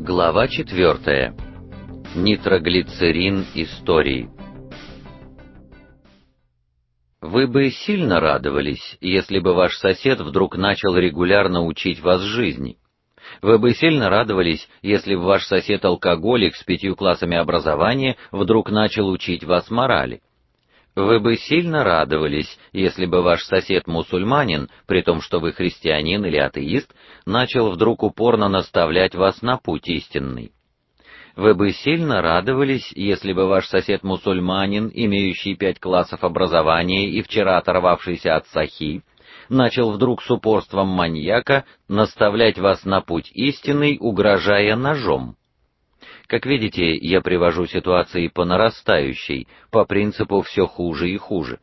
Глава 4. Нитроглицерин истории. Вы бы сильно радовались, если бы ваш сосед вдруг начал регулярно учить вас жизни. Вы бы сильно радовались, если бы ваш сосед-алкоголик с пятью классами образования вдруг начал учить вас морали. Вы бы сильно радовались, если бы ваш сосед-мусульманин, при том, что вы христианин или атеист, начал вдруг упорно наставлять вас на путь истинный. Вы бы сильно радовались, если бы ваш сосед-мусульманин, имеющий пять классов образования и вчера оторвавшийся от сахи, начал вдруг с упорством маньяка наставлять вас на путь истинный, угрожая ножом. Как видите, я привожу ситуации по нарастающей, по принципу все хуже и хуже.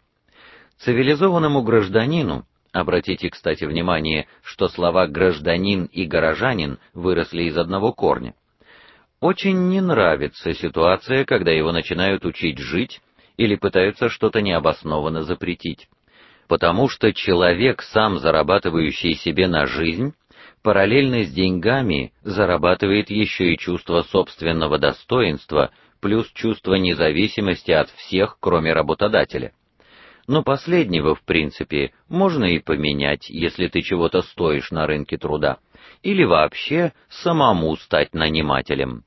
Цивилизованному гражданину, обратите, кстати, внимание, что слова гражданин и горожанин выросли из одного корня. Очень не нравится ситуация, когда его начинают учить жить или пытаются что-то необоснованно запретить. Потому что человек, сам зарабатывающий себе на жизнь, параллельно с деньгами зарабатывает еще и чувство собственного достоинства плюс чувство независимости от всех, кроме работодателя. Но последнего, в принципе, можно и поменять, если ты чего-то стоишь на рынке труда, или вообще самому стать нанимателем.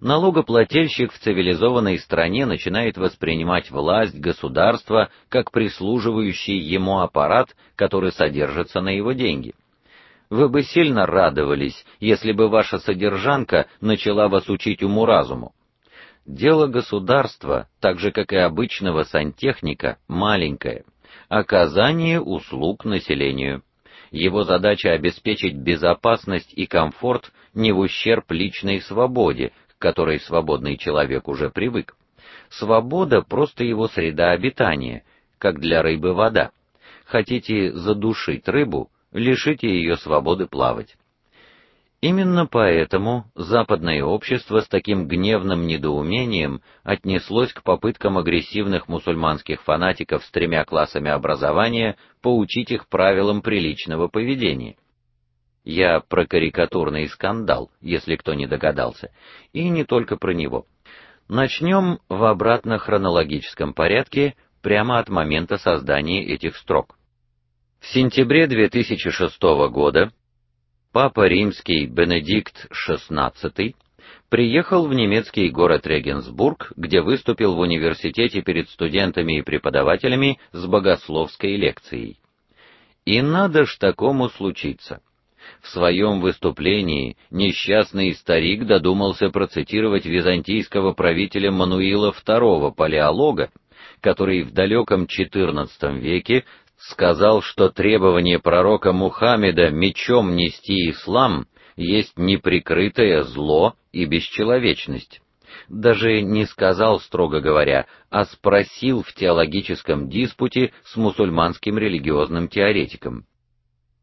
Налогоплательщик в цивилизованной стране начинает воспринимать власть государства как прислуживающий ему аппарат, который содержится на его деньги. Вы бы сильно радовались, если бы ваша содержанка начала вас учить уму-разуму. Дело государства, так же как и обычного сантехника, маленькое оказание услуг населению. Его задача обеспечить безопасность и комфорт не в ущерб личной свободе, к которой свободный человек уже привык. Свобода просто его среда обитания, как для рыбы вода. Хотите задушить рыбу, лишите ее свободы плавать. Именно поэтому западное общество с таким гневным недоумением отнеслось к попыткам агрессивных мусульманских фанатиков с тремя классами образования поучить их правилам приличного поведения. Я про карикатурный скандал, если кто не догадался, и не только про него. Начнем в обратно-хронологическом порядке, прямо от момента создания этих строк. В сентябре 2006 года папа римский Бенедикт XVI приехал в немецкий город Регенсбург, где выступил в университете перед студентами и преподавателями с богословской лекцией. И надо ж такому случиться. В своем выступлении несчастный старик додумался процитировать византийского правителя Мануила II Палеолога, который в далеком XIV веке сказал, что требование пророка Мухаммеда мечом нести ислам есть неприкрытое зло и бесчеловечность. Даже не сказал, строго говоря, а спросил в теологическом диспуте с мусульманским религиозным теоретиком.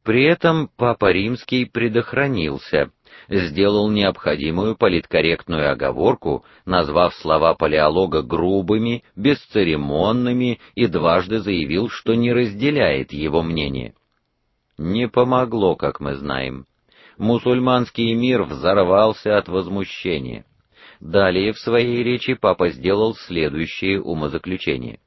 При этом папа Римский предохранился, сделал необходимую политкорректную оговорку, назвав слова палеолога грубыми, бесцеремонными и дважды заявил, что не разделяет его мнение. Не помогло, как мы знаем. Мусульманский мир взорвался от возмущения. Далее в своей речи папа сделал следующее умозаключение: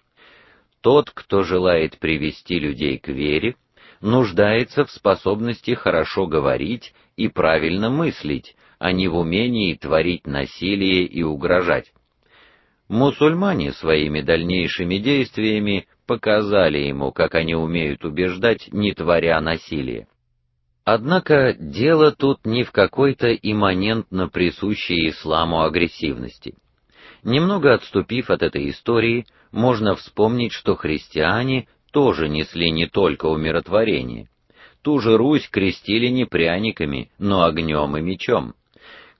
Тот, кто желает привести людей к вере, нуждается в способности хорошо говорить и правильно мыслить, а не в умении творить насилие и угрожать. Мусульмане своими дальнейшими действиями показали ему, как они умеют убеждать, не творя насилия. Однако дело тут не в какой-то имманентно присущей исламу агрессивности. Немного отступив от этой истории, можно вспомнить, что христиане тоже несли не только умиротворение. Ту же Русь крестили не пряниками, но огнем и мечом.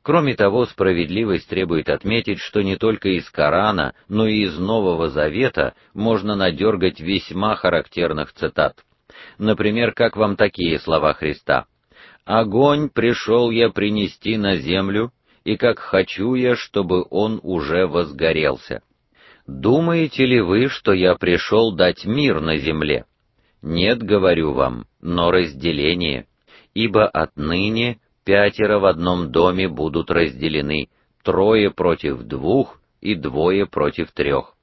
Кроме того, справедливость требует отметить, что не только из Корана, но и из Нового Завета можно надергать весьма характерных цитат. Например, как вам такие слова Христа: "Огонь пришел я принести на землю, и как хочу я, чтобы он уже возгорелся". Думаете ли вы, что я пришел дать мир на земле? Нет, говорю вам, но разделение, ибо отныне пятеро в одном доме будут разделены, трое против двух и двое против трех.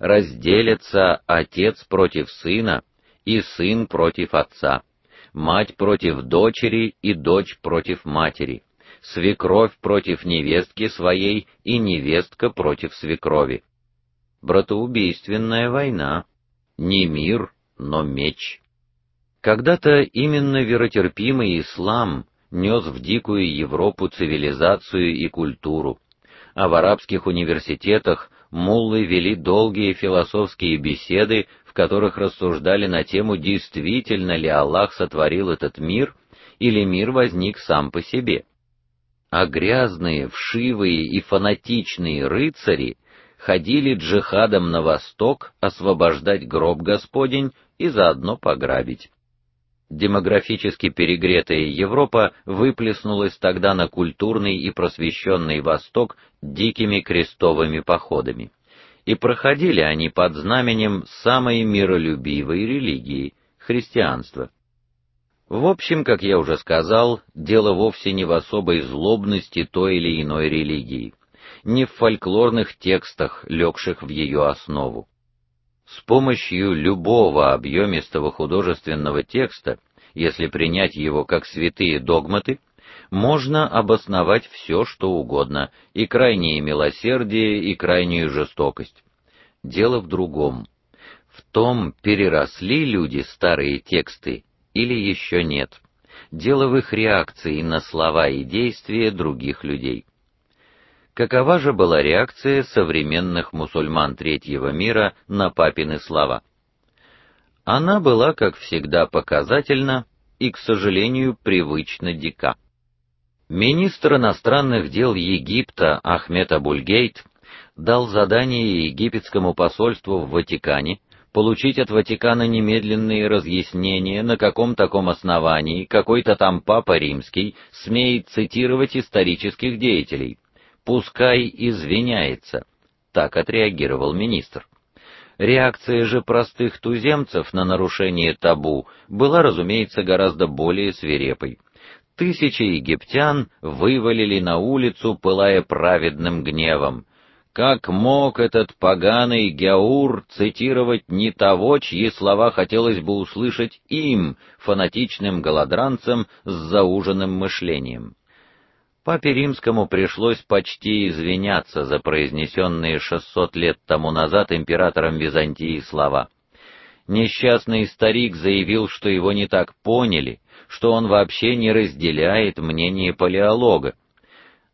Разделятся отец против сына и сын против отца, мать против дочери и дочь против матери, свекровь против невестки своей и невестка против свекрови. Братоубийственная война, не мир, но меч. Когда-то именно веротерпимый ислам нес в дикую Европу цивилизацию и культуру, а в арабских университетах муллы вели долгие философские беседы, в которых рассуждали на тему, действительно ли Аллах сотворил этот мир или мир возник сам по себе. А грязные, вшивые и фанатичные рыцари ходили джихадом на восток освобождать гроб Господень и заодно пограбить. Демографически перегретая Европа выплеснулась тогда на культурный и просвещенный Восток дикими крестовыми походами. И проходили они под знаменем самой миролюбивой религии христианства. В общем, как я уже сказал, дело вовсе не в особой злобности той или иной религии, не в фольклорных текстах, легших в ее основу. С помощью любого объемистого художественного текста, если принять его как святые догматы, можно обосновать все, что угодно, и крайнее милосердие, и крайнюю жестокость. Дело в другом. В том, переросли люди старые тексты или еще нет. Дело в их реакции на слова и действия других людей. Какова же была реакция современных мусульман третьего мира на папины слова? Она была, как всегда, показательна и, к сожалению, привычно дика. Министр иностранных дел Египта Ахмед Абульгейт дал задание египетскому посольству в Ватикане получить от Ватикана немедленные разъяснения, на каком таком основании какой-то там папа римский смеет цитировать исторических деятелей Пускай извиняется, так отреагировал министр. Реакция же простых туземцев на нарушение табу была, разумеется, гораздо более свирепой. Тысячи египтян вывалили на улицу, пылая праведным гневом. Как мог этот поганый Гяур цитировать не того, чьи слова хотелось бы услышать им, фанатичным голодранцам с зауженным мышлением? Папе Римскому пришлось почти извиняться за произнесенные 600 лет тому назад императором Византии слова. Несчастный старик заявил, что его не так поняли, что он вообще не разделяет мнение палеолога.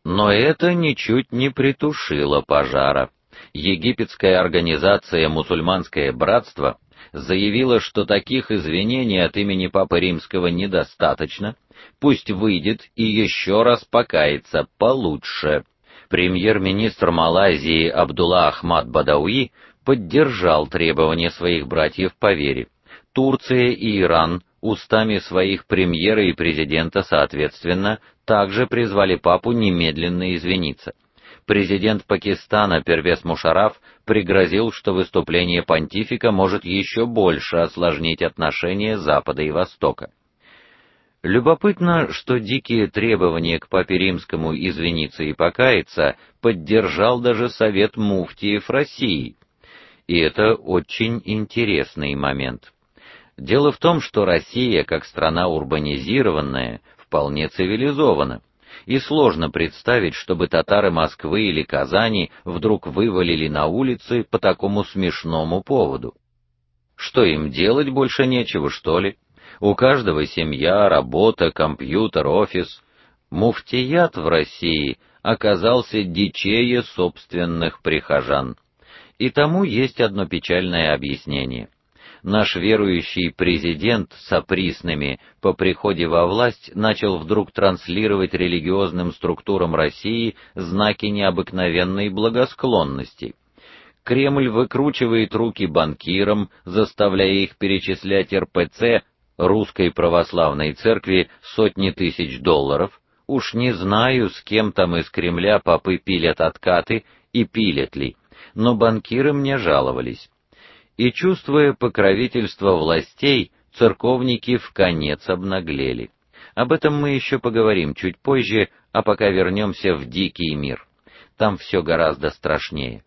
Но это ничуть не притушило пожара. Египетская организация Мусульманское братство заявила, что таких извинений от имени Папы Римского недостаточно Пусть выйдет и еще раз покается получше. Премьер-министр Малайзии Абдулла Ахмад Бадауи поддержал требования своих братьев по вере. Турция и Иран устами своих премьера и президента соответственно также призвали папу немедленно извиниться. Президент Пакистана Первес Мушараф пригрозил, что выступление понтифика может еще больше осложнить отношения Запада и Востока. Любопытно, что дикие требования к папе римскому извиниться и покаяться поддержал даже совет муфтиев России. И это очень интересный момент. Дело в том, что Россия, как страна урбанизированная, вполне цивилизована, и сложно представить, чтобы татары Москвы или Казани вдруг вывалили на улицы по такому смешному поводу. Что им делать больше нечего, что ли? У каждого семья, работа, компьютер, офис. Муфтият в России оказался дичее собственных прихожан. И тому есть одно печальное объяснение. Наш верующий президент с оприсными по приходе во власть начал вдруг транслировать религиозным структурам России знаки необыкновенной благосклонности. Кремль выкручивает руки банкирам, заставляя их перечислять РПЦ русской православной церкви сотни тысяч долларов, уж не знаю, с кем там из Кремля попы пилят откаты и пилят ли, но банкиры мне жаловались. И чувствуя покровительство властей, церковники в конец обнаглели. Об этом мы еще поговорим чуть позже, а пока вернемся в дикий мир. Там все гораздо страшнее.